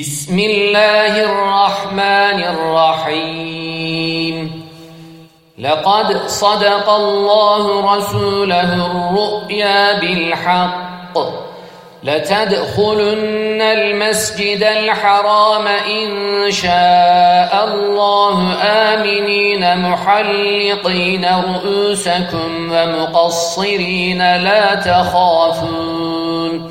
بسم الله الرحمن الرحيم. لقد صدق الله رسوله الرؤيا بالحق. لتدخلن المسجد الحرام إن شاء الله آمنين محلقين رؤوسكم ومقصرين لا تخافون.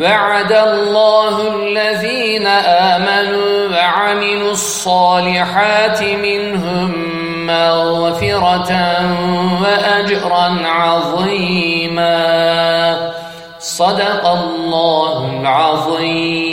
وعد الله الذين آمنوا وعملوا الصالحات منهم مغفرة وأجرا عظيما. صدق الله العظيم.